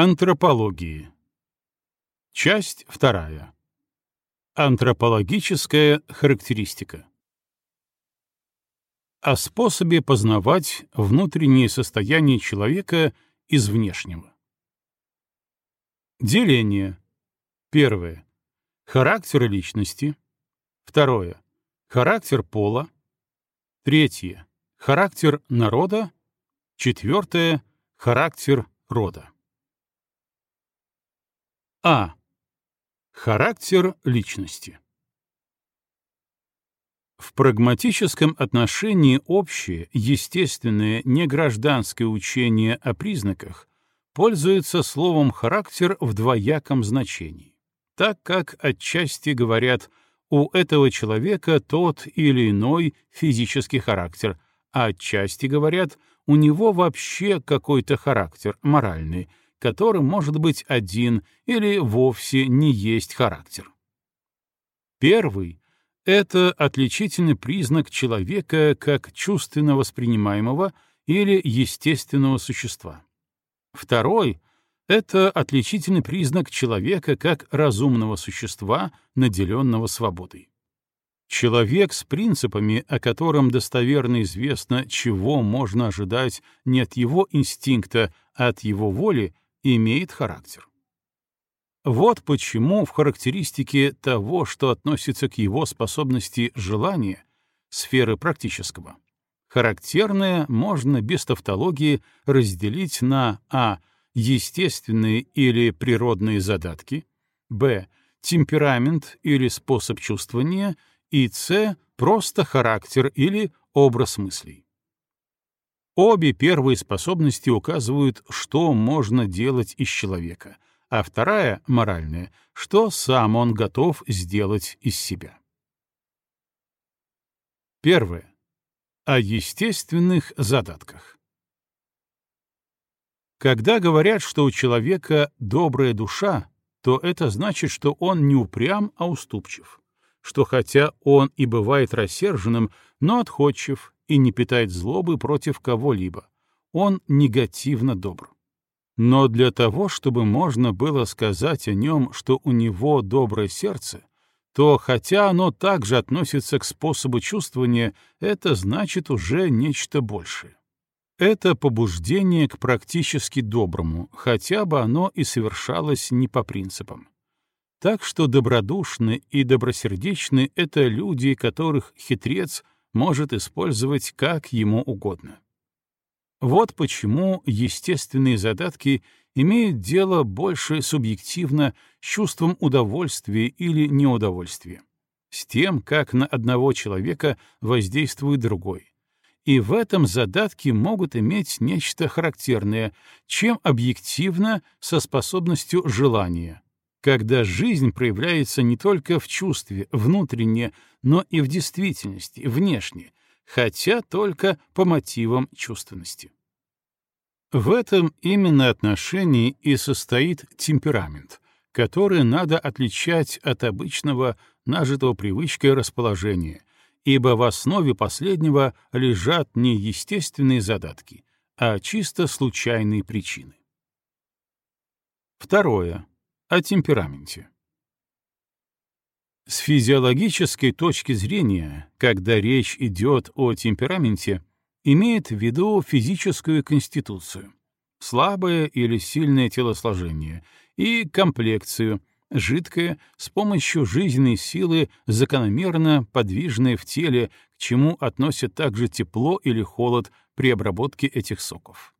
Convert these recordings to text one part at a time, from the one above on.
Антропологии. Часть вторая. Антропологическая характеристика. О способе познавать внутреннее состояние человека из внешнего. Деление. Первое. Характер личности. Второе. Характер пола. Третье. Характер народа. Четвертое. Характер рода. А. Характер личности. В прагматическом отношении общее, естественное, негражданское учение о признаках пользуется словом «характер» в двояком значении, так как отчасти говорят «у этого человека тот или иной физический характер», а отчасти говорят «у него вообще какой-то характер моральный», которым может быть один или вовсе не есть характер. Первый — это отличительный признак человека как чувственно воспринимаемого или естественного существа. Второй — это отличительный признак человека как разумного существа, наделенного свободой. Человек с принципами, о котором достоверно известно, чего можно ожидать не от его инстинкта, а от его воли, имеет характер. Вот почему в характеристике того, что относится к его способности желания, сферы практического, характерное можно без тавтологии разделить на а. естественные или природные задатки, б. темперамент или способ чувствования и с. просто характер или образ мыслей. Обе первые способности указывают, что можно делать из человека, а вторая, моральная, что сам он готов сделать из себя. Первое. О естественных задатках. Когда говорят, что у человека добрая душа, то это значит, что он не упрям, а уступчив, что хотя он и бывает рассерженным, но отходчив и не питает злобы против кого-либо. Он негативно добр. Но для того, чтобы можно было сказать о нем, что у него доброе сердце, то хотя оно также относится к способу чувствования, это значит уже нечто большее. Это побуждение к практически доброму, хотя бы оно и совершалось не по принципам. Так что добродушны и добросердечны — это люди, которых хитрец — может использовать как ему угодно. Вот почему естественные задатки имеют дело больше субъективно с чувством удовольствия или неудовольствия, с тем, как на одного человека воздействует другой. И в этом задатки могут иметь нечто характерное, чем объективно со способностью желания, когда жизнь проявляется не только в чувстве, внутренне, но и в действительности, внешне, хотя только по мотивам чувственности. В этом именно отношении и состоит темперамент, который надо отличать от обычного нажитого привычкой расположения, ибо в основе последнего лежат не естественные задатки, а чисто случайные причины. Второе о темпераменте. С физиологической точки зрения, когда речь идет о темпераменте, имеет в виду физическую конституцию, слабое или сильное телосложение, и комплекцию, жидкое, с помощью жизненной силы, закономерно подвижное в теле, к чему относят также тепло или холод при обработке этих соков.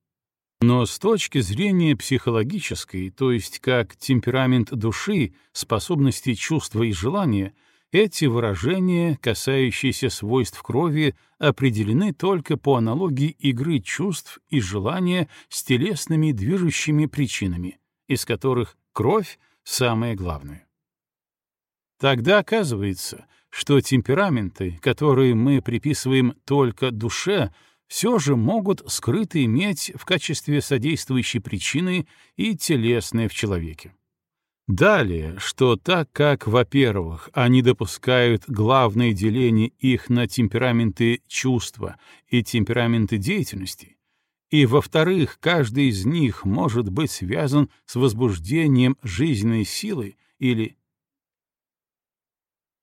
Но с точки зрения психологической, то есть как темперамент души, способности чувства и желания, эти выражения, касающиеся свойств крови, определены только по аналогии игры чувств и желания с телесными движущими причинами, из которых кровь — самое главное. Тогда оказывается, что темпераменты, которые мы приписываем только душе, все же могут скрыто иметь в качестве содействующей причины и телесное в человеке. Далее, что так как, во-первых, они допускают главное деление их на темпераменты чувства и темпераменты деятельности, И, во-вторых, каждый из них может быть связан с возбуждением жизненной силы или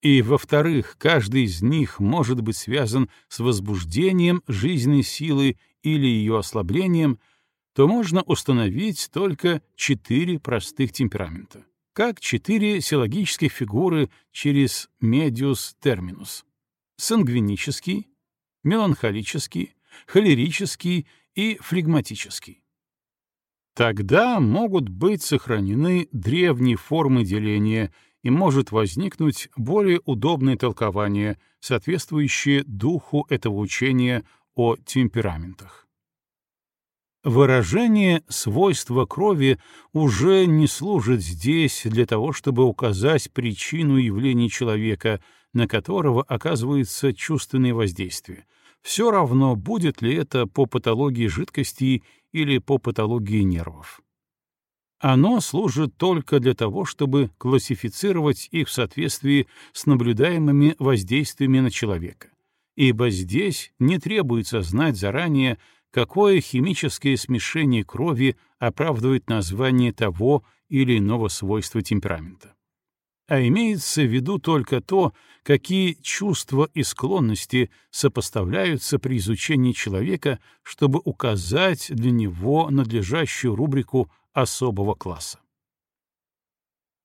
и, во-вторых, каждый из них может быть связан с возбуждением жизненной силы или ее ослаблением, то можно установить только четыре простых темперамента, как четыре силлогические фигуры через медиус терминус — сангвинический, меланхолический, холерический и флегматический. Тогда могут быть сохранены древние формы деления — и может возникнуть более удобное толкование, соответствующее духу этого учения о темпераментах. Выражение свойства крови уже не служит здесь для того, чтобы указать причину явлений человека, на которого оказывается чувственное воздействие. Все равно, будет ли это по патологии жидкости или по патологии нервов. Оно служит только для того, чтобы классифицировать их в соответствии с наблюдаемыми воздействиями на человека, ибо здесь не требуется знать заранее, какое химическое смешение крови оправдывает название того или иного свойства темперамента. А имеется в виду только то, какие чувства и склонности сопоставляются при изучении человека, чтобы указать для него надлежащую рубрику особого класса.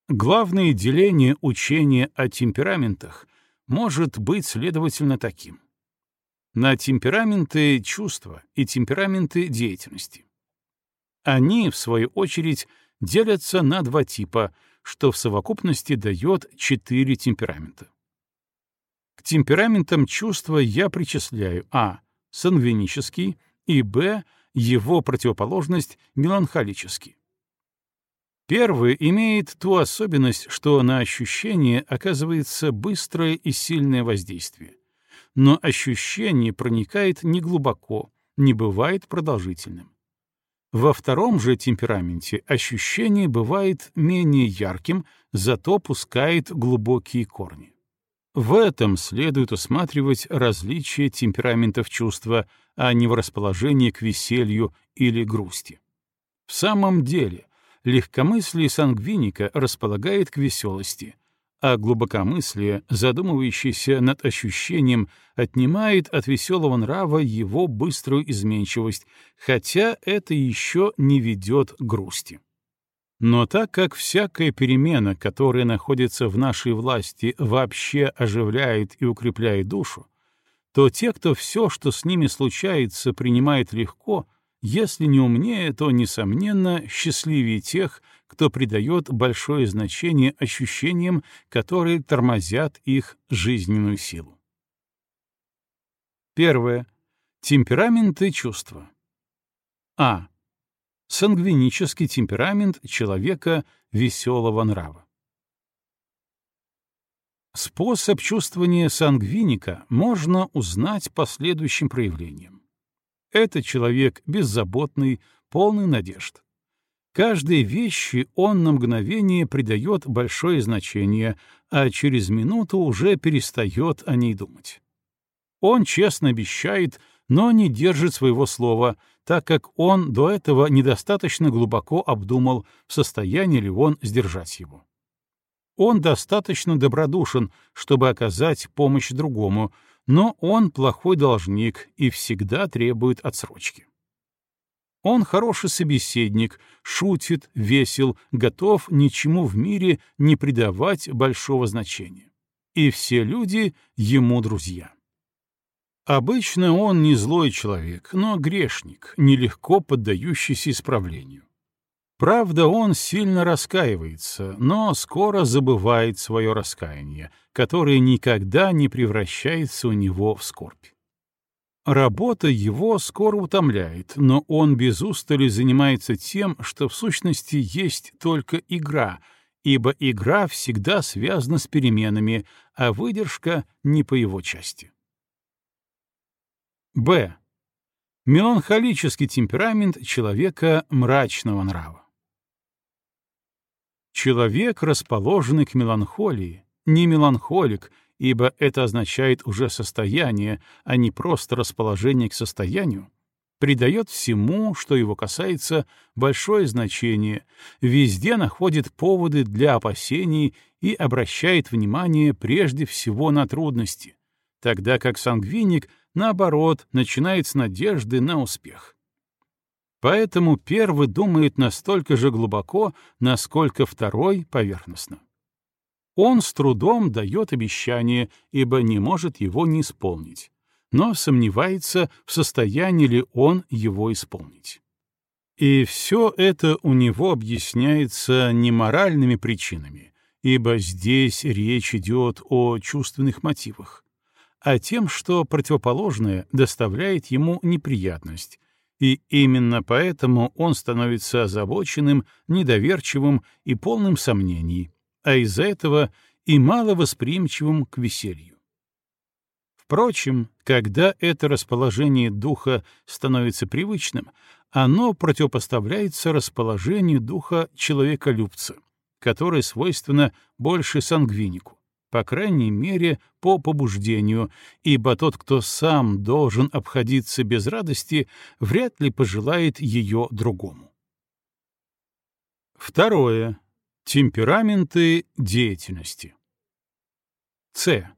Главное деление учения о темпераментах может быть, следовательно, таким. На темпераменты чувства и темпераменты деятельности. Они, в свою очередь, делятся на два типа, что в совокупности дает четыре темперамента. К темпераментам чувства я причисляю а. сангвинический и б. его противоположность меланхолический. Первый имеет ту особенность, что на ощущение оказывается быстрое и сильное воздействие. Но ощущение проникает неглубоко, не бывает продолжительным. Во втором же темпераменте ощущение бывает менее ярким, зато пускает глубокие корни. В этом следует усматривать различие темпераментов чувства, а не в расположении к веселью или грусти. В самом деле, легкомыслие сангвиника располагает к веселости, а глубокомыслие, задумывающееся над ощущением, отнимает от веселого нрава его быструю изменчивость, хотя это еще не ведет к грусти. Но так как всякая перемена, которая находится в нашей власти, вообще оживляет и укрепляет душу, то те, кто все, что с ними случается, принимает легко — если не умнее, то, несомненно, счастливее тех, кто придает большое значение ощущениям, которые тормозят их жизненную силу. Первое. Темперамент и чувства. А. Сангвинический темперамент человека веселого нрава. Способ чувствования сангвиника можно узнать по следующим проявлениям. Это человек беззаботный, полный надежд. Каждой вещи он на мгновение придает большое значение, а через минуту уже перестает о ней думать. Он честно обещает, но не держит своего слова, так как он до этого недостаточно глубоко обдумал, в состоянии ли он сдержать его. Он достаточно добродушен, чтобы оказать помощь другому, но он плохой должник и всегда требует отсрочки. Он хороший собеседник, шутит, весел, готов ничему в мире не придавать большого значения. И все люди ему друзья. Обычно он не злой человек, но грешник, нелегко поддающийся исправлению. Правда, он сильно раскаивается, но скоро забывает свое раскаяние, которое никогда не превращается у него в скорбь. Работа его скоро утомляет, но он без устали занимается тем, что в сущности есть только игра, ибо игра всегда связана с переменами, а выдержка не по его части. Б. Меланхолический темперамент человека мрачного нрава. Человек, расположенный к меланхолии, не меланхолик, ибо это означает уже состояние, а не просто расположение к состоянию, придает всему, что его касается, большое значение, везде находит поводы для опасений и обращает внимание прежде всего на трудности, тогда как сангвиник, наоборот, начинает с надежды на успех. Поэтому первый думает настолько же глубоко, насколько второй — поверхностно. Он с трудом дает обещание, ибо не может его не исполнить но сомневается, в состоянии ли он его исполнить. И все это у него объясняется не моральными причинами, ибо здесь речь идет о чувственных мотивах, а тем, что противоположное доставляет ему неприятность, и именно поэтому он становится озабоченным, недоверчивым и полным сомнений, а из-за этого и маловосприимчивым к веселью. Впрочем, когда это расположение духа становится привычным, оно противопоставляется расположению духа человеколюбца, которое свойственно больше сангвинику, по крайней мере, по побуждению, ибо тот, кто сам должен обходиться без радости, вряд ли пожелает ее другому. Второе. Темпераменты деятельности. С.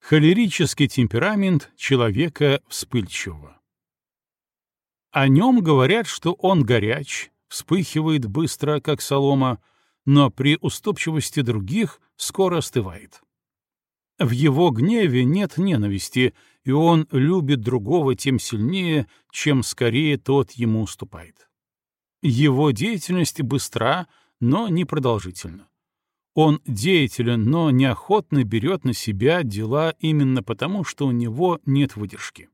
Холерический темперамент человека вспыльчивого. О нем говорят, что он горяч, вспыхивает быстро, как солома, но при уступчивости других скоро остывает. В его гневе нет ненависти, и он любит другого тем сильнее, чем скорее тот ему уступает. Его деятельность быстра, но непродолжительна. Он деятелен, но неохотно берет на себя дела именно потому, что у него нет выдержки.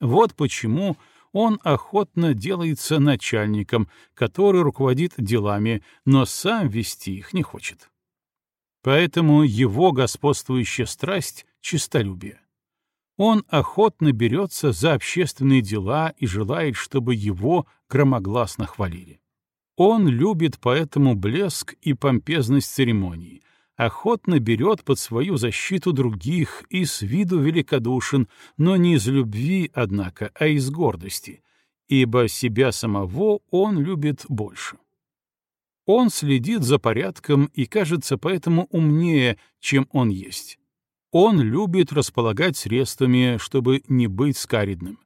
Вот почему он охотно делается начальником, который руководит делами, но сам вести их не хочет. Поэтому его господствующая страсть — честолюбие. Он охотно берется за общественные дела и желает, чтобы его громогласно хвалили. Он любит поэтому блеск и помпезность церемоний, охотно берет под свою защиту других и с виду великодушен, но не из любви, однако, а из гордости, ибо себя самого он любит больше. Он следит за порядком и кажется поэтому умнее, чем он есть. Он любит располагать средствами, чтобы не быть скаридным.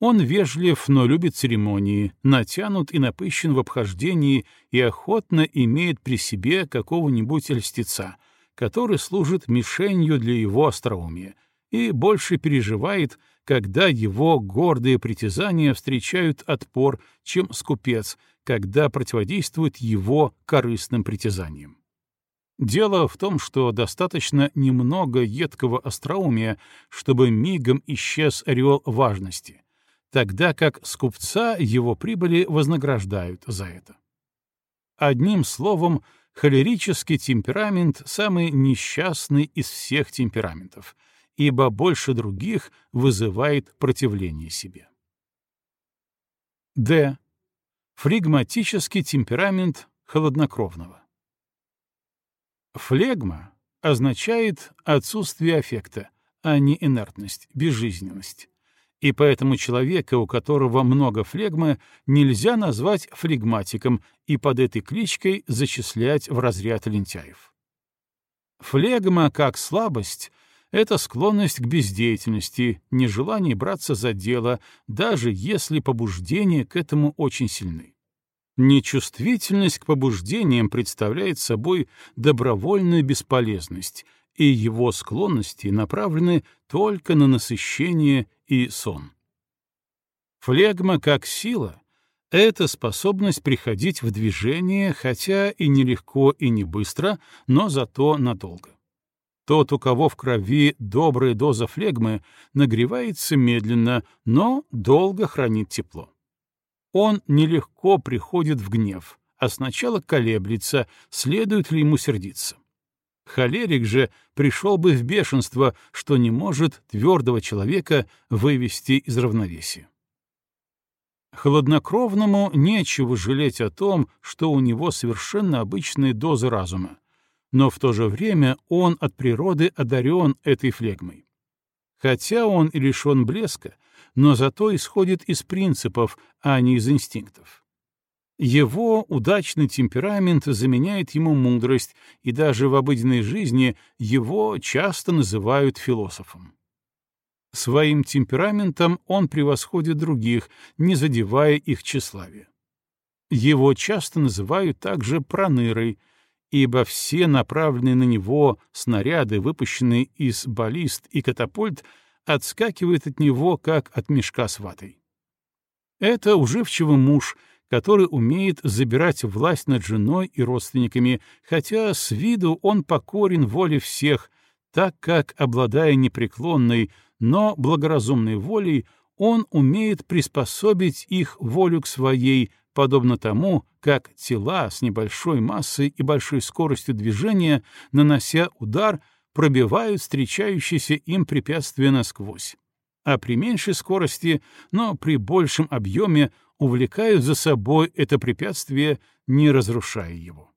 Он вежлив, но любит церемонии, натянут и напыщен в обхождении и охотно имеет при себе какого-нибудь льстеца, который служит мишенью для его остроумия, и больше переживает, когда его гордые притязания встречают отпор, чем скупец, когда противодействует его корыстным притязаниям. Дело в том, что достаточно немного едкого остроумия, чтобы мигом исчез ореол важности — тогда как скупца его прибыли вознаграждают за это. Одним словом, холерический темперамент — самый несчастный из всех темпераментов, ибо больше других вызывает противление себе. Д. Флегматический темперамент холоднокровного. Флегма означает отсутствие аффекта, а не инертность, безжизненность, и поэтому человека, у которого много флегмы, нельзя назвать флегматиком и под этой кличкой зачислять в разряд лентяев. Флегма, как слабость, — это склонность к бездеятельности, нежелание браться за дело, даже если побуждения к этому очень сильны. Нечувствительность к побуждениям представляет собой добровольную бесполезность, и его склонности направлены только на насыщение и сон. Флегма как сила — это способность приходить в движение, хотя и нелегко и не быстро, но зато надолго. Тот, у кого в крови добрая доза флегмы, нагревается медленно, но долго хранит тепло. Он нелегко приходит в гнев, а сначала колеблется, следует ли ему сердиться. Холерик же пришел бы в бешенство, что не может твердого человека вывести из равновесия. Холоднокровному нечего жалеть о том, что у него совершенно обычная доза разума, но в то же время он от природы одарен этой флегмой. Хотя он и лишен блеска, но зато исходит из принципов, а не из инстинктов. Его удачный темперамент заменяет ему мудрость, и даже в обыденной жизни его часто называют философом. Своим темпераментом он превосходит других, не задевая их тщеславие. Его часто называют также пронырой, ибо все направленные на него снаряды, выпущенные из баллист и катапульт, отскакивают от него, как от мешка с ватой. Это уживчивый муж, который умеет забирать власть над женой и родственниками, хотя с виду он покорен воле всех, так как, обладая непреклонной, но благоразумной волей, он умеет приспособить их волю к своей, подобно тому, как тела с небольшой массой и большой скоростью движения, нанося удар, пробивают встречающиеся им препятствия насквозь, а при меньшей скорости, но при большем объеме увлекают за собой это препятствие, не разрушая его.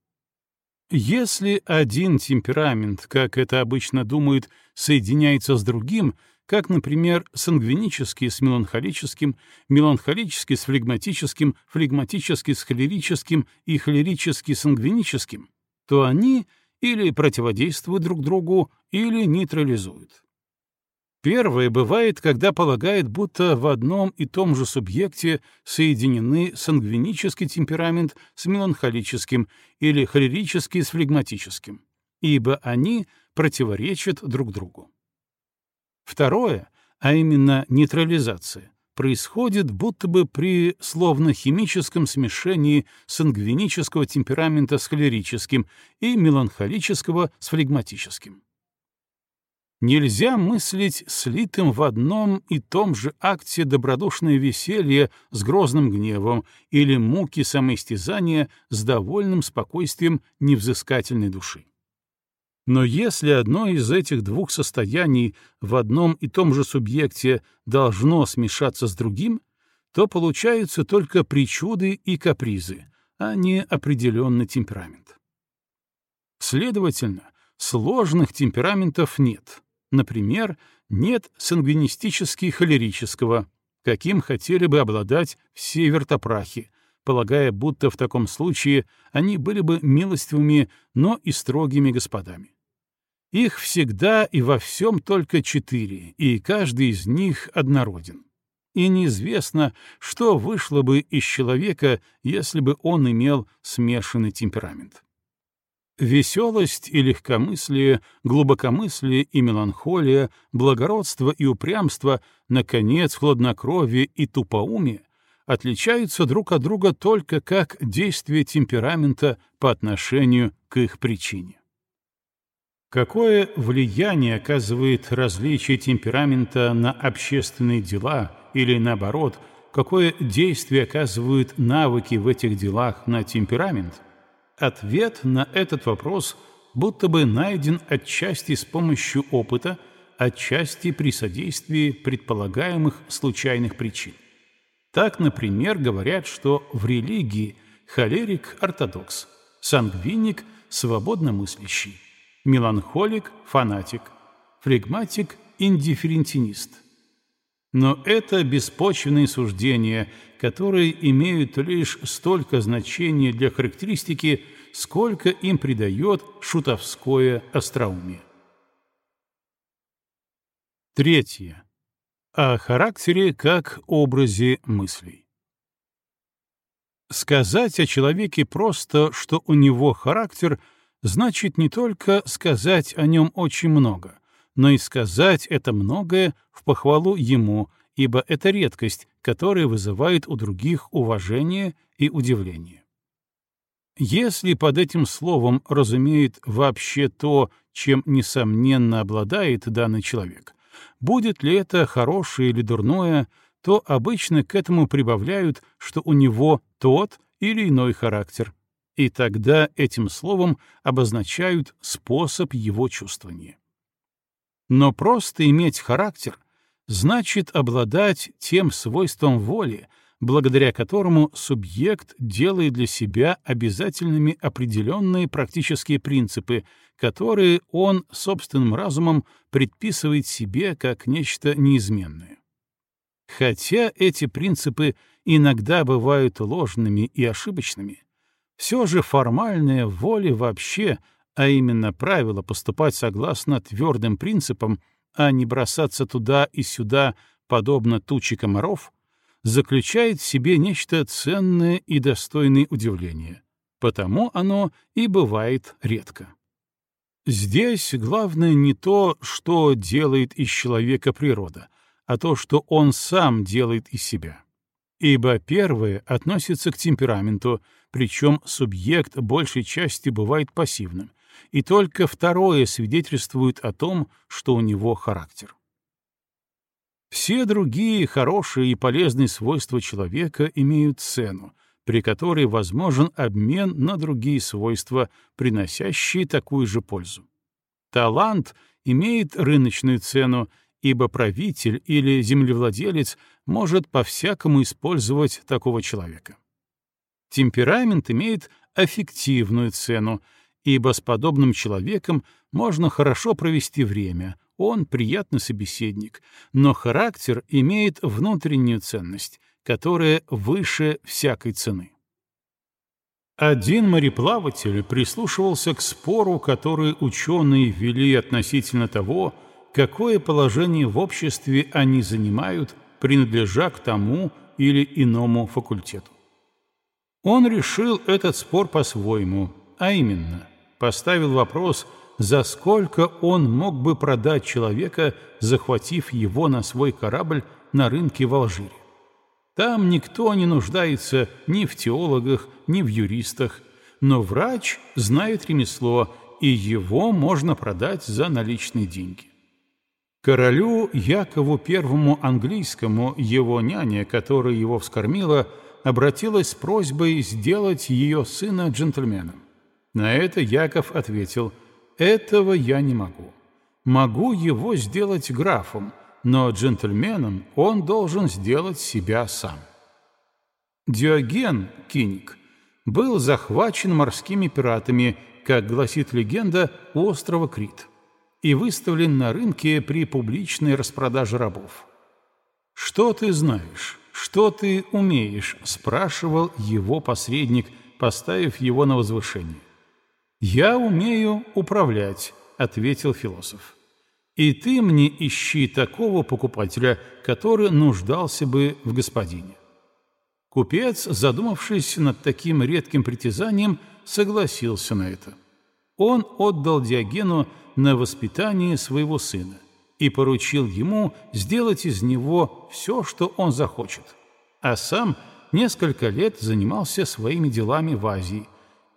Если один темперамент, как это обычно думают, соединяется с другим, как, например, сангвинический с меланхолическим, меланхолический с флегматическим, флегматический с холерическим и холерический с сангвиническим, то они или противодействуют друг другу, или нейтрализуют. Первое бывает, когда полагает, будто в одном и том же субъекте соединены сангвинический темперамент с меланхолическим или холерический с флегматическим, ибо они противоречат друг другу. Второе, а именно нейтрализация, происходит будто бы при словно-химическом смешении сангвинического темперамента с холерическим и меланхолического с флегматическим. Нельзя мыслить слитым в одном и том же акте добродушное веселье с грозным гневом или муки самоистязания с довольным спокойствием невзыскательной души. Но если одно из этих двух состояний в одном и том же субъекте должно смешаться с другим, то получаются только причуды и капризы, а не определенный темперамент. Следовательно, сложных темпераментов нет. Например, нет сангвинистически-холерического, каким хотели бы обладать все вертопрахи, полагая, будто в таком случае они были бы милостивыми, но и строгими господами. Их всегда и во всем только четыре, и каждый из них однороден. И неизвестно, что вышло бы из человека, если бы он имел смешанный темперамент. Веселость и легкомыслие, глубокомыслие и меланхолия, благородство и упрямство, наконец, хладнокровие и тупоумие отличаются друг от друга только как действие темперамента по отношению к их причине. Какое влияние оказывает различие темперамента на общественные дела или, наоборот, какое действие оказывают навыки в этих делах на темперамент? Ответ на этот вопрос будто бы найден отчасти с помощью опыта, отчасти при содействии предполагаемых случайных причин. Так, например, говорят, что в религии холерик – ортодокс, сангвиник – свободно мыслящий, меланхолик – фанатик, флегматик – индифферентинист. Но это беспочвенные суждения, которые имеют лишь столько значения для характеристики, сколько им придает шутовское остроумие. Третье о характере как образе мыслей. Сказать о человеке просто, что у него характер, значит не только сказать о нем очень много, но и сказать это многое в похвалу ему, ибо это редкость, которая вызывает у других уважение и удивление. Если под этим словом разумеет вообще то, чем, несомненно, обладает данный человек, Будет ли это хорошее или дурное, то обычно к этому прибавляют, что у него тот или иной характер, и тогда этим словом обозначают способ его чувствования. Но просто иметь характер значит обладать тем свойством воли, благодаря которому субъект делает для себя обязательными определенные практические принципы, которые он собственным разумом предписывает себе как нечто неизменное. Хотя эти принципы иногда бывают ложными и ошибочными, все же формальная воля вообще, а именно правило поступать согласно твердым принципам, а не бросаться туда и сюда, подобно туче комаров, заключает в себе нечто ценное и достойное удивления. Потому оно и бывает редко. Здесь главное не то, что делает из человека природа, а то, что он сам делает из себя. Ибо первое относится к темпераменту, причем субъект большей части бывает пассивным, и только второе свидетельствует о том, что у него характер. Все другие хорошие и полезные свойства человека имеют цену, при которой возможен обмен на другие свойства, приносящие такую же пользу. Талант имеет рыночную цену, ибо правитель или землевладелец может по-всякому использовать такого человека. Темперамент имеет аффективную цену, ибо с подобным человеком можно хорошо провести время, он приятный собеседник, но характер имеет внутреннюю ценность, которая выше всякой цены. Один мореплаватель прислушивался к спору, который ученые вели относительно того, какое положение в обществе они занимают, принадлежа к тому или иному факультету. Он решил этот спор по-своему, а именно, поставил вопрос, за сколько он мог бы продать человека, захватив его на свой корабль на рынке в Алжире. Там никто не нуждается ни в теологах, ни в юристах, но врач знает ремесло, и его можно продать за наличные деньги. Королю Якову I английскому его няня, которая его вскормила, обратилась с просьбой сделать ее сына джентльменом. На это Яков ответил, «Этого я не могу. Могу его сделать графом, но джентльменом он должен сделать себя сам». Диоген, киник, был захвачен морскими пиратами, как гласит легенда, острова Крит и выставлен на рынке при публичной распродаже рабов. «Что ты знаешь? Что ты умеешь?» — спрашивал его посредник, поставив его на возвышение. «Я умею управлять», — ответил философ. «И ты мне ищи такого покупателя, который нуждался бы в господине». Купец, задумавшись над таким редким притязанием, согласился на это. Он отдал Диогену на воспитание своего сына и поручил ему сделать из него все, что он захочет, а сам несколько лет занимался своими делами в Азии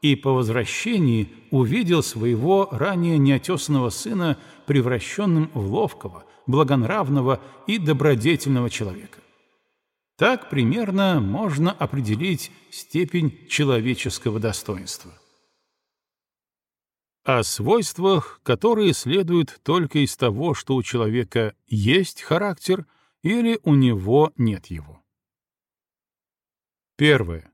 и по возвращении увидел своего ранее неотесанного сына превращенным в ловкого, благонравного и добродетельного человека. Так примерно можно определить степень человеческого достоинства о свойствах, которые следуют только из того, что у человека есть характер или у него нет его. Первое.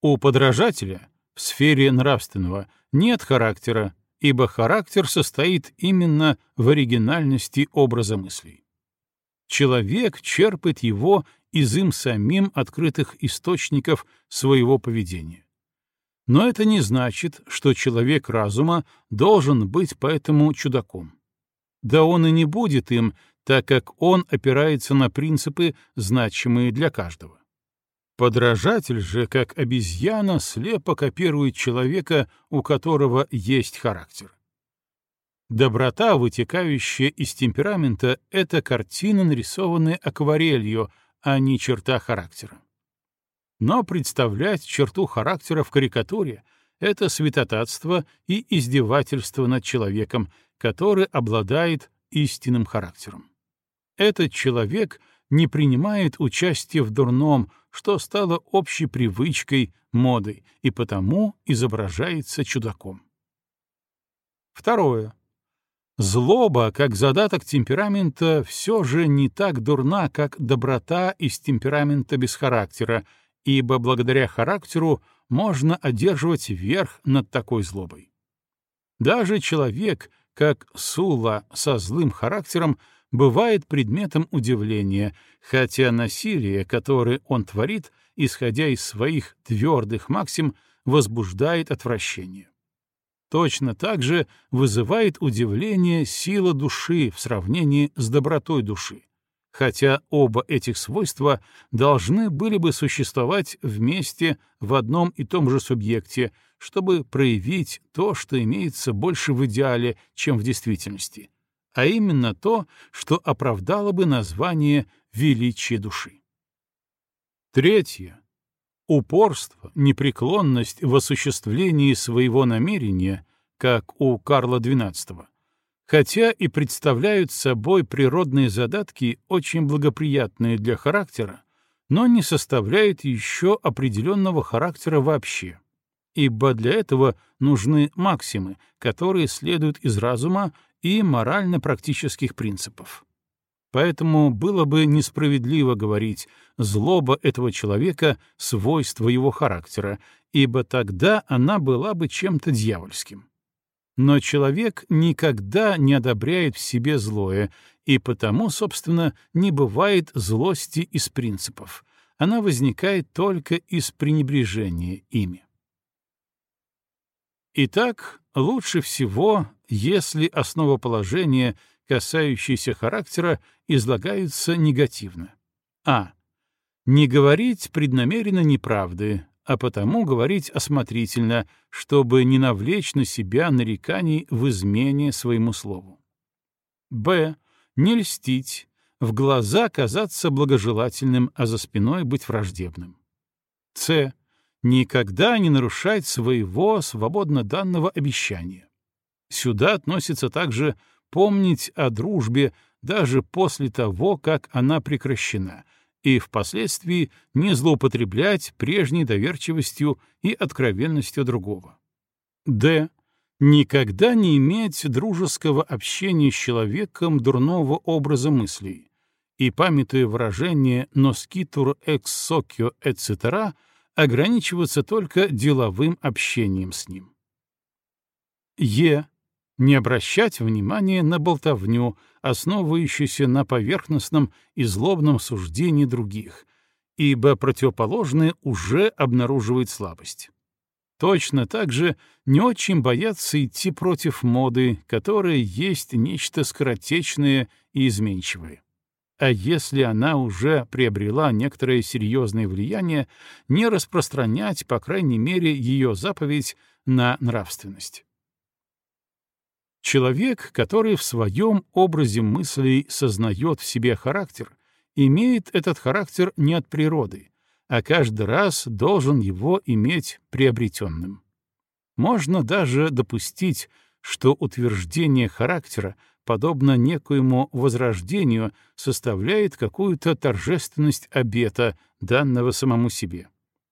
У подражателя в сфере нравственного нет характера, ибо характер состоит именно в оригинальности образа мыслей. Человек черпает его из им самим открытых источников своего поведения. Но это не значит, что человек разума должен быть поэтому чудаком. Да он и не будет им, так как он опирается на принципы, значимые для каждого. Подражатель же, как обезьяна, слепо копирует человека, у которого есть характер. Доброта, вытекающая из темперамента, — это картина, нарисованная акварелью, а не черта характера. Но представлять черту характера в карикатуре — это святотатство и издевательство над человеком, который обладает истинным характером. Этот человек не принимает участия в дурном, что стало общей привычкой, модой, и потому изображается чудаком. Второе. Злоба, как задаток темперамента, все же не так дурна, как доброта из темперамента без характера, ибо благодаря характеру можно одерживать верх над такой злобой. Даже человек, как Сула со злым характером, бывает предметом удивления, хотя насилие, которое он творит, исходя из своих твердых максим, возбуждает отвращение. Точно так же вызывает удивление сила души в сравнении с добротой души, хотя оба этих свойства должны были бы существовать вместе в одном и том же субъекте, чтобы проявить то, что имеется больше в идеале, чем в действительности, а именно то, что оправдало бы название величия души. Третье. Упорство, непреклонность в осуществлении своего намерения, как у Карла XII, хотя и представляют собой природные задатки, очень благоприятные для характера, но не составляют еще определенного характера вообще, ибо для этого нужны максимы, которые следуют из разума и морально-практических принципов. Поэтому было бы несправедливо говорить «злоба этого человека — свойство его характера», ибо тогда она была бы чем-то дьявольским. Но человек никогда не одобряет в себе злое, и потому, собственно, не бывает злости из принципов. Она возникает только из пренебрежения ими. Итак, лучше всего, если основоположения, касающиеся характера, излагаются негативно. А. Не говорить преднамеренно неправды, а потому говорить осмотрительно, чтобы не навлечь на себя нареканий в измене своему слову. Б. Не льстить, в глаза казаться благожелательным, а за спиной быть враждебным. С. Никогда не нарушать своего свободно данного обещания. Сюда относится также помнить о дружбе даже после того, как она прекращена, и впоследствии не злоупотреблять прежней доверчивостью и откровенностью другого. Д. Никогда не иметь дружеского общения с человеком дурного образа мыслей, и, памятуя выражение «носкитур экс сокио etc., ограничиваться только деловым общением с ним. Е не обращать внимания на болтовню, основывающуюся на поверхностном и злобном суждении других, ибо противоположное уже обнаруживает слабость. Точно так же не очень бояться идти против моды, которая есть нечто скоротечное и изменчивое. А если она уже приобрела некоторое серьезное влияние, не распространять, по крайней мере, ее заповедь на нравственность. Человек, который в своем образе мыслей сознает в себе характер, имеет этот характер не от природы, а каждый раз должен его иметь приобретенным. Можно даже допустить, что утверждение характера, подобно некоему возрождению, составляет какую-то торжественность обета, данного самому себе,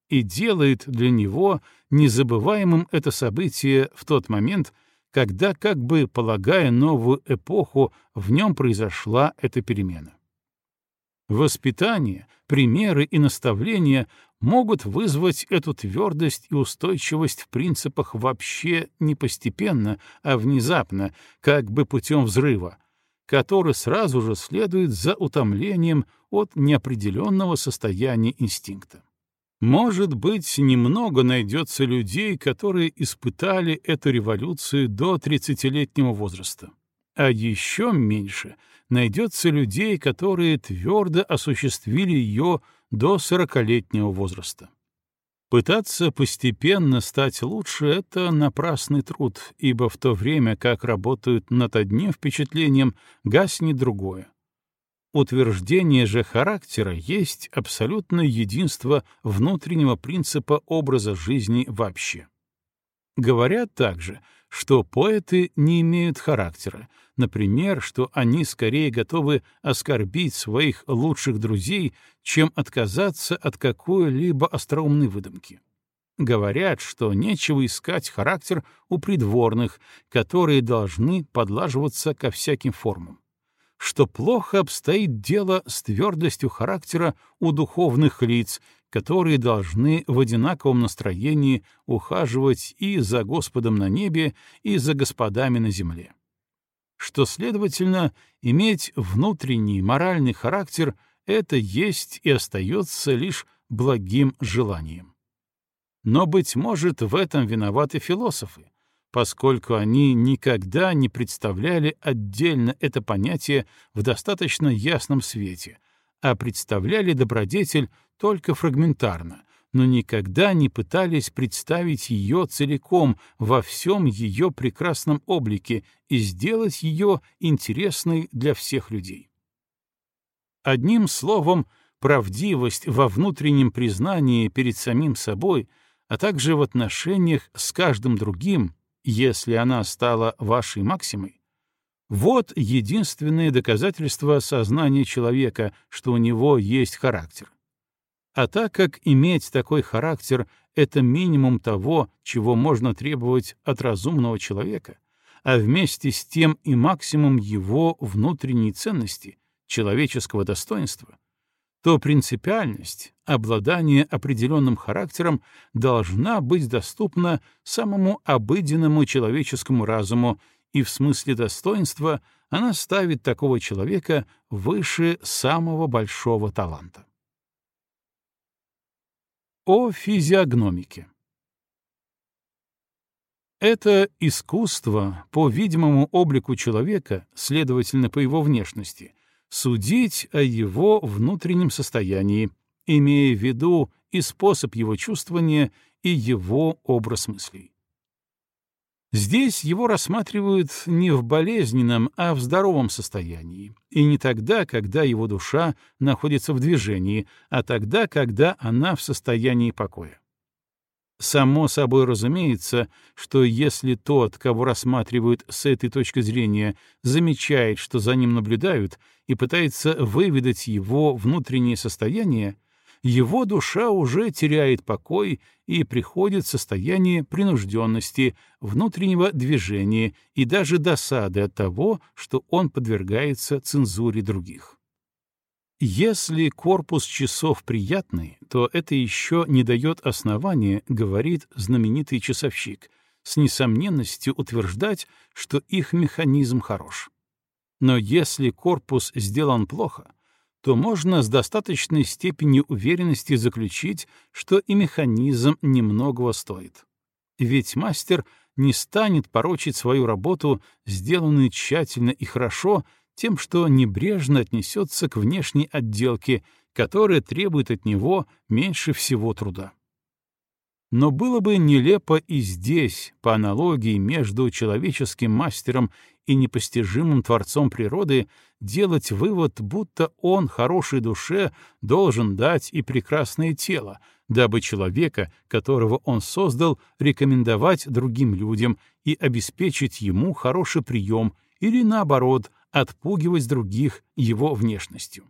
и делает для него незабываемым это событие в тот момент, когда, как бы полагая новую эпоху, в нем произошла эта перемена. Воспитание, примеры и наставления могут вызвать эту твердость и устойчивость в принципах вообще не постепенно, а внезапно, как бы путем взрыва, который сразу же следует за утомлением от неопределенного состояния инстинкта. Может быть, немного найдется людей, которые испытали эту революцию до 30-летнего возраста. А еще меньше найдется людей, которые твердо осуществили ее до 40-летнего возраста. Пытаться постепенно стать лучше — это напрасный труд, ибо в то время, как работают над одним впечатлением, гаснет другое. Утверждение же характера есть абсолютное единство внутреннего принципа образа жизни вообще. Говорят также, что поэты не имеют характера, например, что они скорее готовы оскорбить своих лучших друзей, чем отказаться от какой-либо остроумной выдумки. Говорят, что нечего искать характер у придворных, которые должны подлаживаться ко всяким формам что плохо обстоит дело с твердостью характера у духовных лиц, которые должны в одинаковом настроении ухаживать и за Господом на небе, и за господами на земле. что, следовательно, иметь внутренний моральный характер — это есть и остается лишь благим желанием. Но, быть может, в этом виноваты философы, поскольку они никогда не представляли отдельно это понятие в достаточно ясном свете, а представляли добродетель только фрагментарно, но никогда не пытались представить ее целиком во всем ее прекрасном облике и сделать ее интересной для всех людей. Одним словом, правдивость во внутреннем признании перед самим собой, а также в отношениях с каждым другим, если она стала вашей максимой, вот единственное доказательство сознания человека, что у него есть характер. А так как иметь такой характер — это минимум того, чего можно требовать от разумного человека, а вместе с тем и максимум его внутренней ценности, человеческого достоинства, то принципиальность, обладание определенным характером должна быть доступна самому обыденному человеческому разуму, и в смысле достоинства она ставит такого человека выше самого большого таланта. О физиогномике. Это искусство по видимому облику человека, следовательно, по его внешности, судить о его внутреннем состоянии, имея в виду и способ его чувствования, и его образ мыслей. Здесь его рассматривают не в болезненном, а в здоровом состоянии, и не тогда, когда его душа находится в движении, а тогда, когда она в состоянии покоя. Само собой разумеется, что если тот, кого рассматривают с этой точки зрения, замечает, что за ним наблюдают, и пытается выведать его внутреннее состояние, его душа уже теряет покой и приходит в состояние принужденности, внутреннего движения и даже досады от того, что он подвергается цензуре других. Если корпус часов приятный, то это еще не дает основания, говорит знаменитый часовщик, с несомненностью утверждать, что их механизм хорош. Но если корпус сделан плохо, то можно с достаточной степенью уверенности заключить, что и механизм немногого стоит. Ведь мастер не станет порочить свою работу, сделанную тщательно и хорошо, тем, что небрежно отнесется к внешней отделке, которая требует от него меньше всего труда. Но было бы нелепо и здесь, по аналогии между человеческим мастером и непостижимым Творцом природы делать вывод, будто он хорошей душе должен дать и прекрасное тело, дабы человека, которого он создал, рекомендовать другим людям и обеспечить ему хороший прием или, наоборот, отпугивать других его внешностью.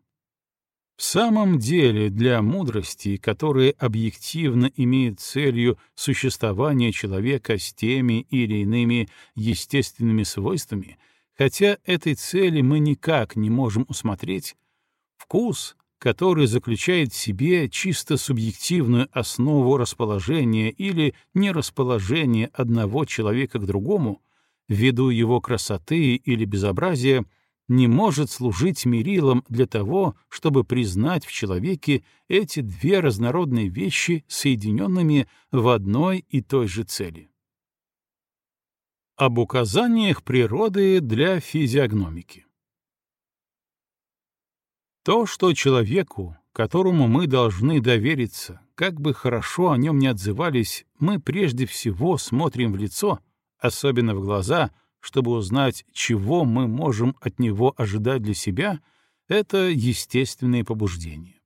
В самом деле, для мудрости, которая объективно имеет целью существование человека с теми или иными естественными свойствами, хотя этой цели мы никак не можем усмотреть, вкус, который заключает в себе чисто субъективную основу расположения или нерасположения одного человека к другому, ввиду его красоты или безобразия, не может служить мерилом для того, чтобы признать в человеке эти две разнородные вещи, соединенными в одной и той же цели. Об указаниях природы для физиогномики. То, что человеку, которому мы должны довериться, как бы хорошо о нем не отзывались, мы прежде всего смотрим в лицо, особенно в глаза — чтобы узнать, чего мы можем от него ожидать для себя, это естественные побуждения.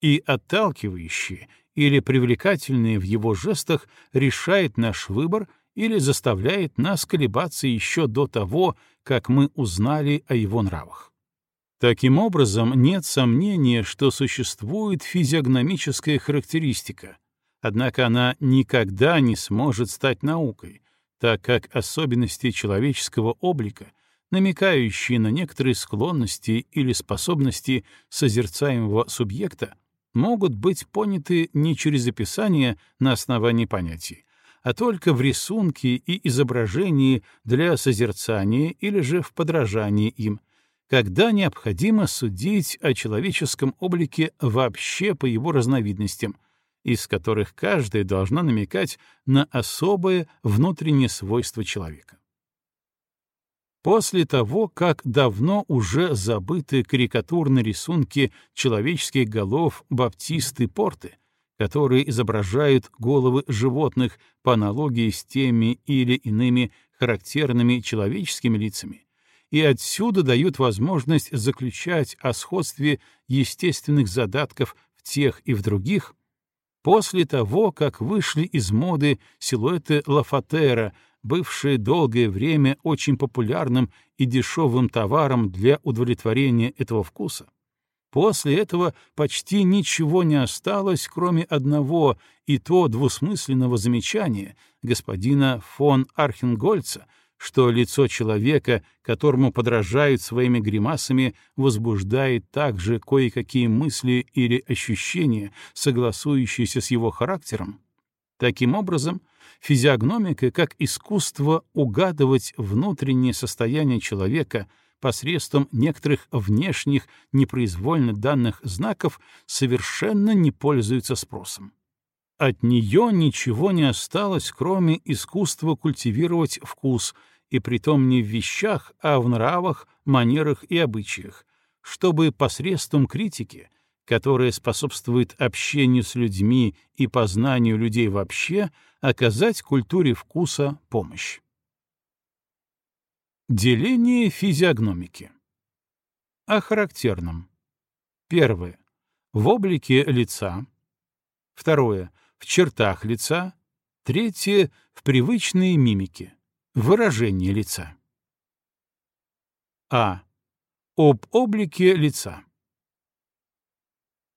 И отталкивающие или привлекательные в его жестах решает наш выбор или заставляет нас колебаться еще до того, как мы узнали о его нравах. Таким образом, нет сомнения, что существует физиогномическая характеристика, однако она никогда не сможет стать наукой, так как особенности человеческого облика, намекающие на некоторые склонности или способности созерцаемого субъекта, могут быть поняты не через описание на основании понятий, а только в рисунке и изображении для созерцания или же в подражании им, когда необходимо судить о человеческом облике вообще по его разновидностям, из которых каждая должна намекать на особое внутреннее свойство человека. После того, как давно уже забыты карикатурные рисунки человеческих голов Баптисты Порты, которые изображают головы животных по аналогии с теми или иными характерными человеческими лицами, и отсюда дают возможность заключать о сходстве естественных задатков в тех и в других, после того, как вышли из моды силуэты Лафатера — бывшее долгое время очень популярным и дешевым товаром для удовлетворения этого вкуса, после этого почти ничего не осталось, кроме одного и то двусмысленного замечания господина фон Архенгольца, что лицо человека, которому подражают своими гримасами, возбуждает также кое-какие мысли или ощущения, согласующиеся с его характером. Таким образом, физиогномика как искусство угадывать внутреннее состояние человека посредством некоторых внешних непроизвольно данных знаков совершенно не пользуется спросом. От нее ничего не осталось, кроме искусства культивировать вкус, и притом не в вещах, а в нравах, манерах и обычаях, чтобы посредством критики — которая способствует общению с людьми и познанию людей вообще, оказать культуре вкуса помощь. Деление физиогномики. О характерном. Первое. В облике лица. Второе. В чертах лица. Третье. В привычной мимике. Выражение лица. А. Об облике лица.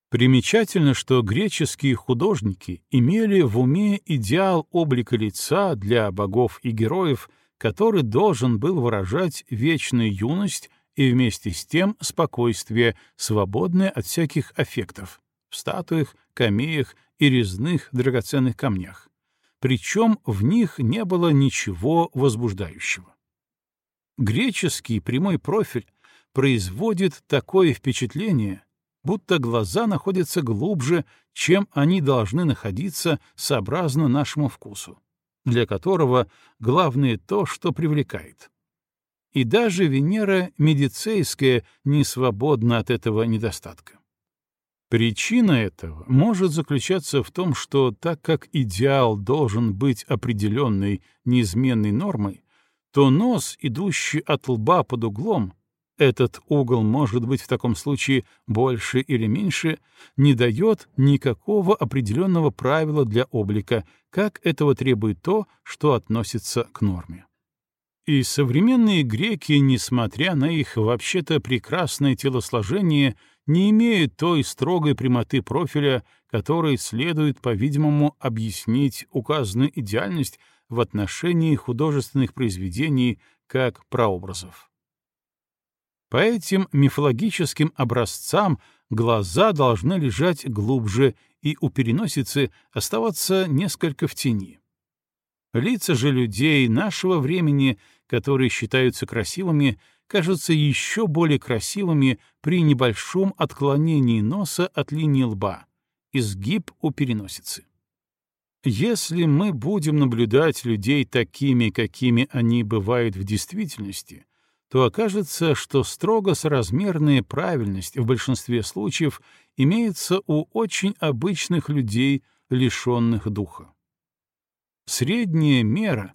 Примечательно, что греческие художники имели в уме идеал облика лица для богов и героев, который должен был выражать вечную юность и вместе с тем спокойствие, свободное от всяких аффектов в статуях, камеях и резных драгоценных камнях. Причем в них не было ничего возбуждающего. Греческий прямой профиль производит такое впечатление, будто глаза находятся глубже, чем они должны находиться сообразно нашему вкусу, для которого главное то, что привлекает. И даже Венера медицейская не свободна от этого недостатка. Причина этого может заключаться в том, что так как идеал должен быть определенной неизменной нормой, то нос, идущий от лба под углом, этот угол может быть в таком случае больше или меньше, не дает никакого определенного правила для облика, как этого требует то, что относится к норме. И современные греки, несмотря на их вообще-то прекрасное телосложение, не имеют той строгой прямоты профиля, которой следует, по-видимому, объяснить указанную идеальность в отношении художественных произведений как прообразов. По этим мифологическим образцам глаза должны лежать глубже и у переносицы оставаться несколько в тени. Лица же людей нашего времени, которые считаются красивыми, кажутся еще более красивыми при небольшом отклонении носа от линии лба, изгиб у переносицы. Если мы будем наблюдать людей такими, какими они бывают в действительности, то окажется, что строго соразмерная правильность в большинстве случаев имеется у очень обычных людей, лишенных духа. Средняя мера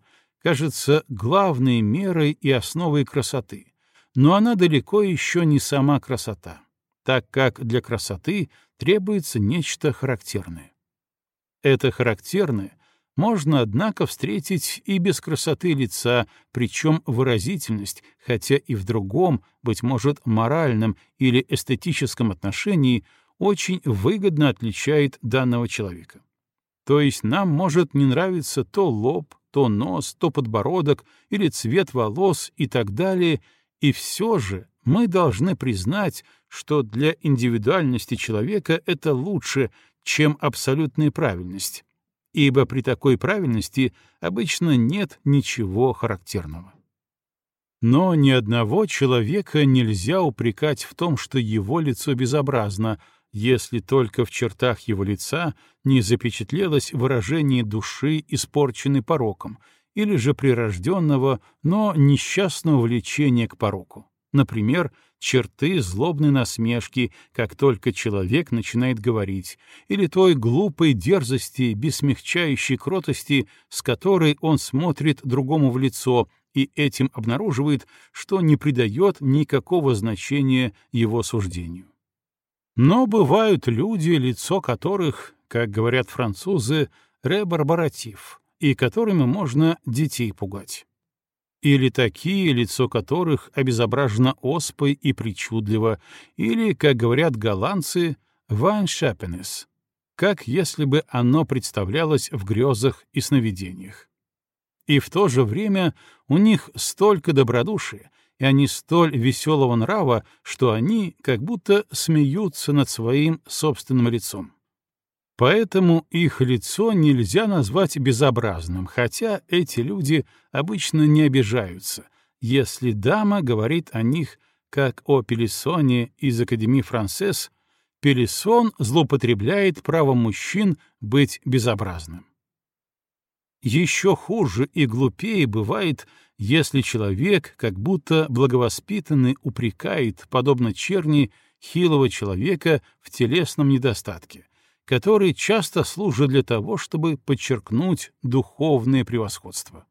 кажется главной мерой и основой красоты, но она далеко еще не сама красота, так как для красоты требуется нечто характерное. Это характерное можно, однако, встретить и без красоты лица, причем выразительность, хотя и в другом, быть может, моральном или эстетическом отношении, очень выгодно отличает данного человека. То есть нам может не нравиться то лоб, то нос, то подбородок или цвет волос и так далее, и все же мы должны признать, что для индивидуальности человека это лучше, чем абсолютная правильность ибо при такой правильности обычно нет ничего характерного. Но ни одного человека нельзя упрекать в том, что его лицо безобразно, если только в чертах его лица не запечатлелось выражение души, испорченной пороком, или же прирожденного, но несчастного влечения к пороку. Например, черты злобной насмешки, как только человек начинает говорить, или той глупой дерзости, бессмягчающей кротости, с которой он смотрит другому в лицо и этим обнаруживает, что не придает никакого значения его суждению. Но бывают люди, лицо которых, как говорят французы, ребарбаратив, и которыми можно детей пугать или такие, лицо которых обезображено оспой и причудливо, или, как говорят голландцы, «вайншапенес», как если бы оно представлялось в грезах и сновидениях. И в то же время у них столько добродушия, и они столь веселого нрава, что они как будто смеются над своим собственным лицом. Поэтому их лицо нельзя назвать безобразным, хотя эти люди обычно не обижаются, если дама говорит о них как о Пелесоне из Академии Францесс, Пелесон злоупотребляет правом мужчин быть безобразным. Еще хуже и глупее бывает, если человек, как будто благовоспитанный, упрекает, подобно черни, хилого человека в телесном недостатке, который часто служит для того, чтобы подчеркнуть духовное превосходство.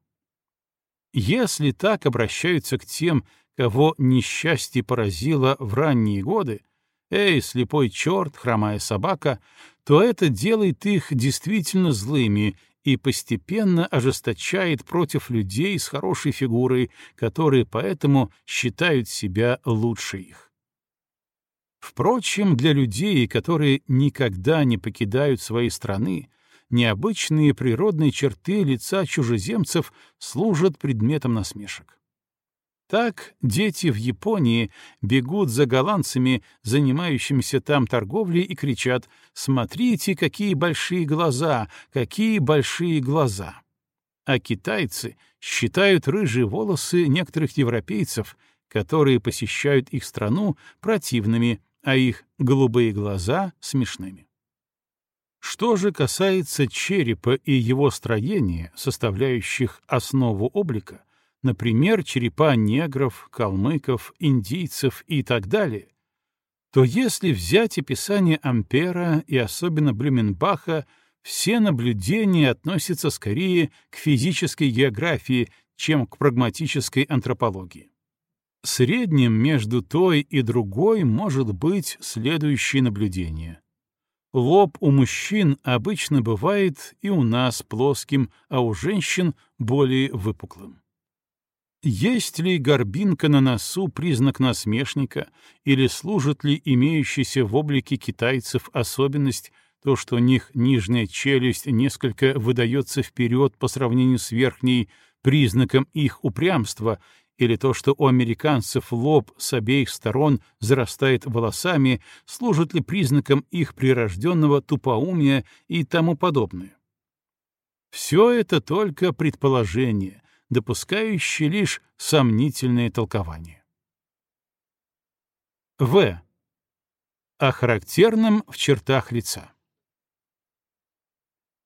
Если так обращаются к тем, кого несчастье поразило в ранние годы, «Эй, слепой черт, хромая собака», то это делает их действительно злыми и постепенно ожесточает против людей с хорошей фигурой, которые поэтому считают себя лучше их. Впрочем, для людей, которые никогда не покидают своей страны, необычные природные черты лица чужеземцев служат предметом насмешек. Так дети в Японии бегут за голландцами, занимающимися там торговлей, и кричат «Смотрите, какие большие глаза! Какие большие глаза!» А китайцы считают рыжие волосы некоторых европейцев, которые посещают их страну, противными, а их голубые глаза — смешными. Что же касается черепа и его строения, составляющих основу облика, например, черепа негров, калмыков, индийцев и так далее, то если взять описание Ампера и особенно Блюменбаха, все наблюдения относятся скорее к физической географии, чем к прагматической антропологии. Средним между той и другой может быть следующее наблюдение. Лоб у мужчин обычно бывает и у нас плоским, а у женщин более выпуклым. Есть ли горбинка на носу признак насмешника, или служит ли имеющаяся в облике китайцев особенность то, что у них нижняя челюсть несколько выдается вперед по сравнению с верхней, признаком их упрямства или то, что у американцев лоб с обеих сторон зарастает волосами, служит ли признаком их прирожденного тупоумия и тому подобное. Все это только предположение, допускающее лишь сомнительное толкование. В. О характерном в чертах лица.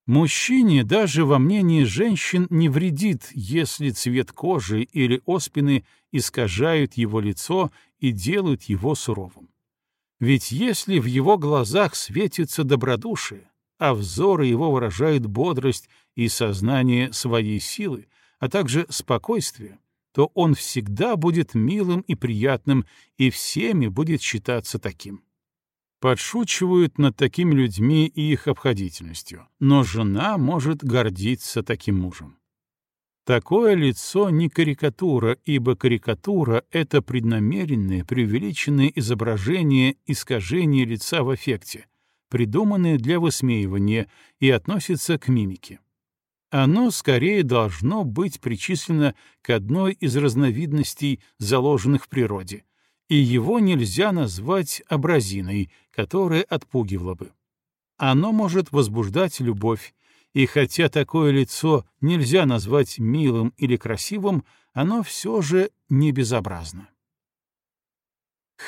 Мужчине даже во мнении женщин не вредит, если цвет кожи или оспины искажают его лицо и делают его суровым. Ведь если в его глазах светится добродушие, а взоры его выражают бодрость и сознание своей силы, а также спокойствие, то он всегда будет милым и приятным, и всеми будет считаться таким подшучивают над такими людьми и их обходительностью, но жена может гордиться таким мужем. Такое лицо не карикатура, ибо карикатура — это преднамеренное, преувеличенное изображение искажения лица в эффекте, придуманное для высмеивания и относится к мимике. Оно скорее должно быть причислено к одной из разновидностей, заложенных в природе — и его нельзя назвать абразиной, которая отпугивала бы. Оно может возбуждать любовь, и хотя такое лицо нельзя назвать милым или красивым, оно все же не безобразно.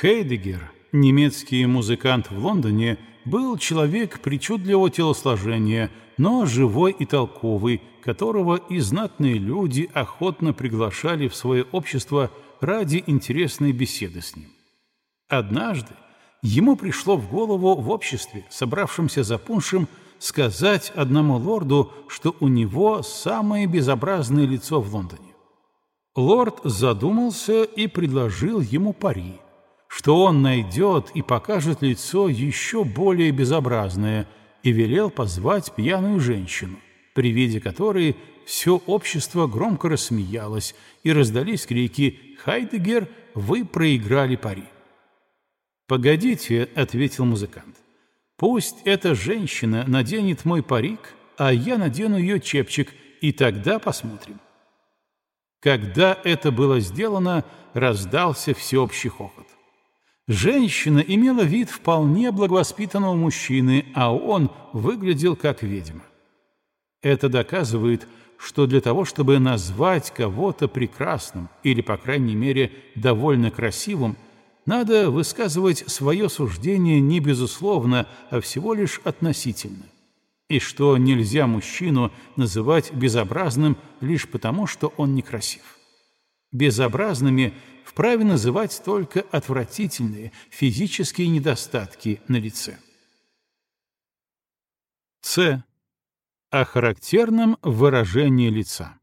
Хейдегер, немецкий музыкант в Лондоне, был человек причудливого телосложения, но живой и толковый, которого и знатные люди охотно приглашали в свое общество ради интересной беседы с ним. Однажды ему пришло в голову в обществе, собравшемся за пуншем, сказать одному лорду, что у него самое безобразное лицо в Лондоне. Лорд задумался и предложил ему пари, что он найдет и покажет лицо еще более безобразное, и велел позвать пьяную женщину, при виде которой все общество громко рассмеялось, и раздались крики «Хайдегер, вы проиграли пари». «Погодите», — ответил музыкант, — «пусть эта женщина наденет мой парик, а я надену ее чепчик, и тогда посмотрим». Когда это было сделано, раздался всеобщий хохот. Женщина имела вид вполне благовоспитанного мужчины, а он выглядел как ведьма. Это доказывает, что для того, чтобы назвать кого-то прекрасным или, по крайней мере, довольно красивым, надо высказывать свое суждение не безусловно, а всего лишь относительно. И что нельзя мужчину называть безобразным лишь потому, что он некрасив. Безобразными вправе называть только отвратительные физические недостатки на лице. С. О характерном выражении лица.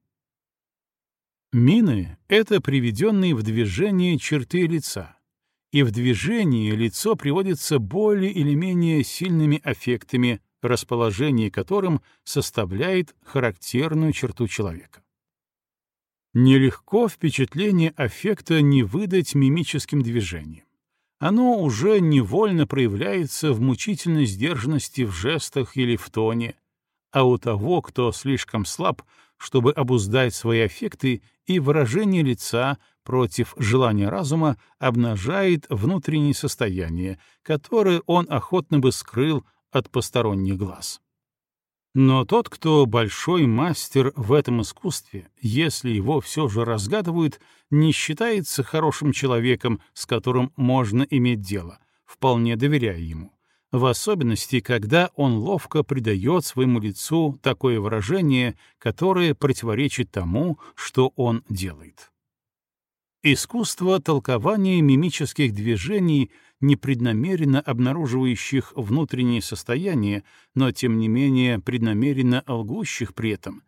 Мины — это приведенные в движение черты лица, и в движении лицо приводится более или менее сильными аффектами, расположение которым составляет характерную черту человека. Нелегко впечатление аффекта не выдать мимическим движением. Оно уже невольно проявляется в мучительной сдержанности в жестах или в тоне, а у того, кто слишком слаб, чтобы обуздать свои аффекты, и выражение лица против желания разума обнажает внутреннее состояние, которое он охотно бы скрыл от посторонних глаз. Но тот, кто большой мастер в этом искусстве, если его все же разгадывают, не считается хорошим человеком, с которым можно иметь дело, вполне доверяя ему. В особенности, когда он ловко придает своему лицу такое выражение, которое противоречит тому, что он делает. Искусство толкования мимических движений — непреднамеренно обнаруживающих внутреннее состояние, но тем не менее преднамеренно лгущих при этом,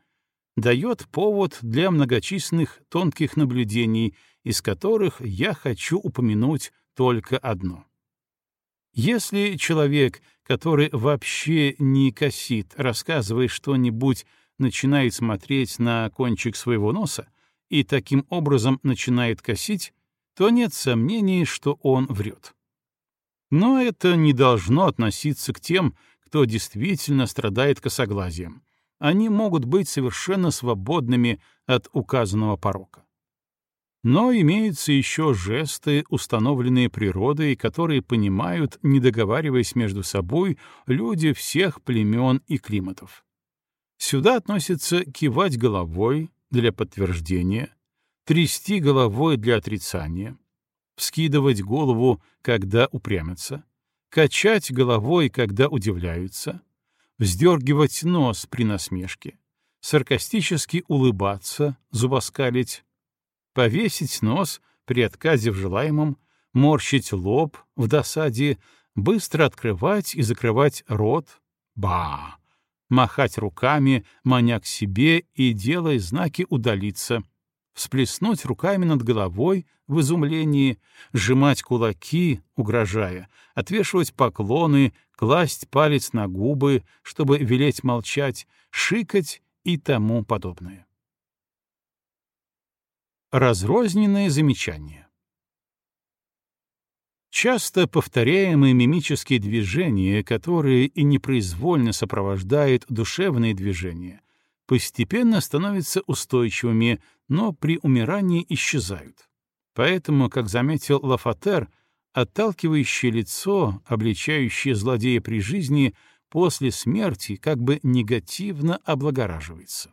дает повод для многочисленных тонких наблюдений, из которых я хочу упомянуть только одно. Если человек, который вообще не косит, рассказывая что-нибудь, начинает смотреть на кончик своего носа и таким образом начинает косить, то нет сомнений, что он врет. Но это не должно относиться к тем, кто действительно страдает косоглазием. Они могут быть совершенно свободными от указанного порока. Но имеются еще жесты, установленные природой, которые понимают, не договариваясь между собой, люди всех племен и климатов. Сюда относится кивать головой для подтверждения, трясти головой для отрицания, вскидывать голову, когда упрямятся, качать головой, когда удивляются, вздергивать нос при насмешке, саркастически улыбаться, зубоскалить, повесить нос при отказе в желаемом, морщить лоб в досаде, быстро открывать и закрывать рот, ба, махать руками, маня к себе и делая знаки удалиться, всплеснуть руками над головой в изумлении, сжимать кулаки, угрожая, отвешивать поклоны, класть палец на губы, чтобы велеть молчать, шикать и тому подобное. Разрозненные замечания Часто повторяемые мимические движения, которые и непроизвольно сопровождают душевные движения, постепенно становятся устойчивыми, но при умирании исчезают. Поэтому, как заметил Лафатер, отталкивающее лицо, обличающее злодея при жизни, после смерти как бы негативно облагораживается.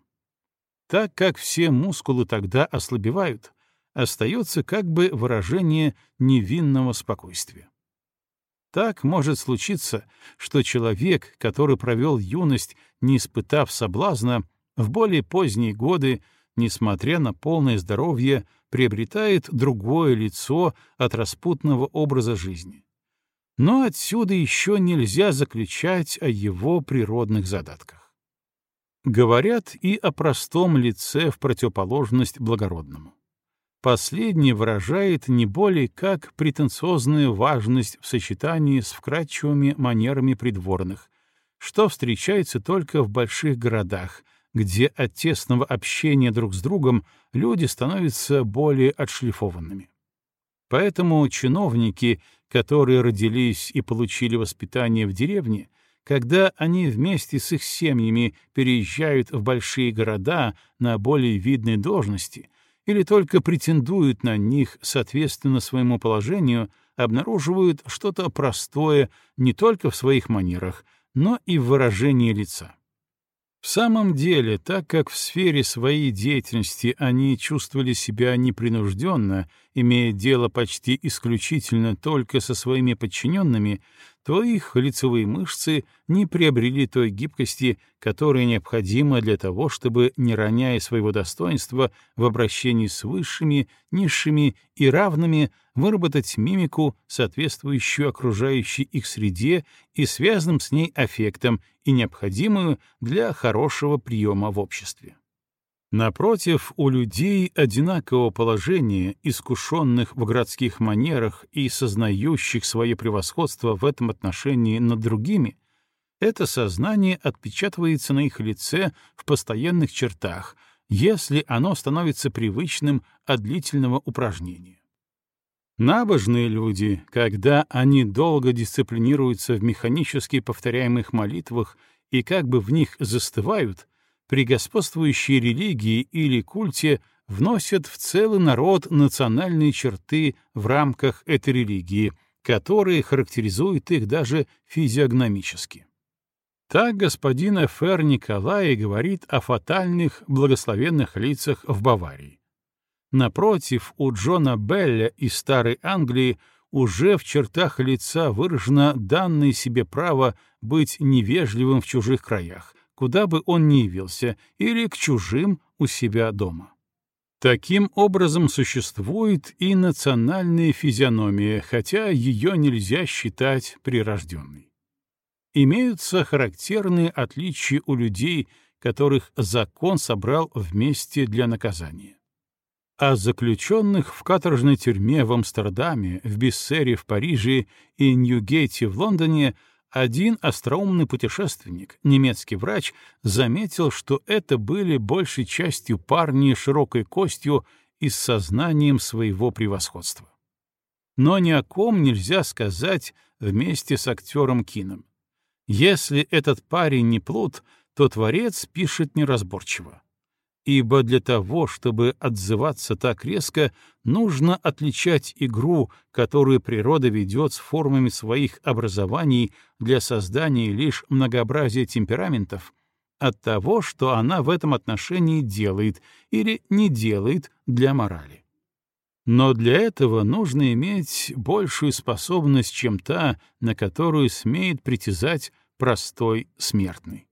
Так как все мускулы тогда ослабевают, остается как бы выражение невинного спокойствия. Так может случиться, что человек, который провел юность, не испытав соблазна, в более поздние годы, несмотря на полное здоровье, приобретает другое лицо от распутного образа жизни. Но отсюда еще нельзя заключать о его природных задатках. Говорят и о простом лице в противоположность благородному. Последнее выражает не более как претенциозную важность в сочетании с вкрадчивыми манерами придворных, что встречается только в больших городах, где от тесного общения друг с другом люди становятся более отшлифованными. Поэтому чиновники, которые родились и получили воспитание в деревне, когда они вместе с их семьями переезжают в большие города на более видные должности или только претендуют на них соответственно своему положению, обнаруживают что-то простое не только в своих манерах, но и в выражении лица. В самом деле, так как в сфере своей деятельности они чувствовали себя непринужденно, имея дело почти исключительно только со своими подчиненными, то их лицевые мышцы не приобрели той гибкости, которая необходима для того, чтобы, не роняя своего достоинства в обращении с высшими, низшими и равными, выработать мимику, соответствующую окружающей их среде и связанным с ней аффектам, и необходимую для хорошего приема в обществе. Напротив, у людей одинакового положения, искушенных в городских манерах и сознающих свое превосходство в этом отношении над другими, это сознание отпечатывается на их лице в постоянных чертах, если оно становится привычным от длительного упражнения. Набожные люди, когда они долго дисциплинируются в механически повторяемых молитвах и как бы в них застывают, при господствующей религии или культе вносят в целый народ национальные черты в рамках этой религии, которые характеризуют их даже физиогномически. Так господин Ф.Р. Николай говорит о фатальных благословенных лицах в Баварии. Напротив, у Джона Белля из Старой Англии уже в чертах лица выражено данное себе право быть невежливым в чужих краях, куда бы он ни явился, или к чужим у себя дома. Таким образом существует и национальная физиономия, хотя ее нельзя считать прирожденной. Имеются характерные отличия у людей, которых закон собрал вместе для наказания а заключенных в каторжной тюрьме в Амстердаме, в Биссере в Париже и Ньюгейте в Лондоне один остроумный путешественник, немецкий врач, заметил, что это были большей частью парни широкой костью и с сознанием своего превосходства. Но ни о ком нельзя сказать вместе с актером Кином. Если этот парень не плут, то творец пишет неразборчиво ибо для того, чтобы отзываться так резко, нужно отличать игру, которую природа ведет с формами своих образований для создания лишь многообразия темпераментов, от того, что она в этом отношении делает или не делает для морали. Но для этого нужно иметь большую способность, чем та, на которую смеет притязать простой смертный.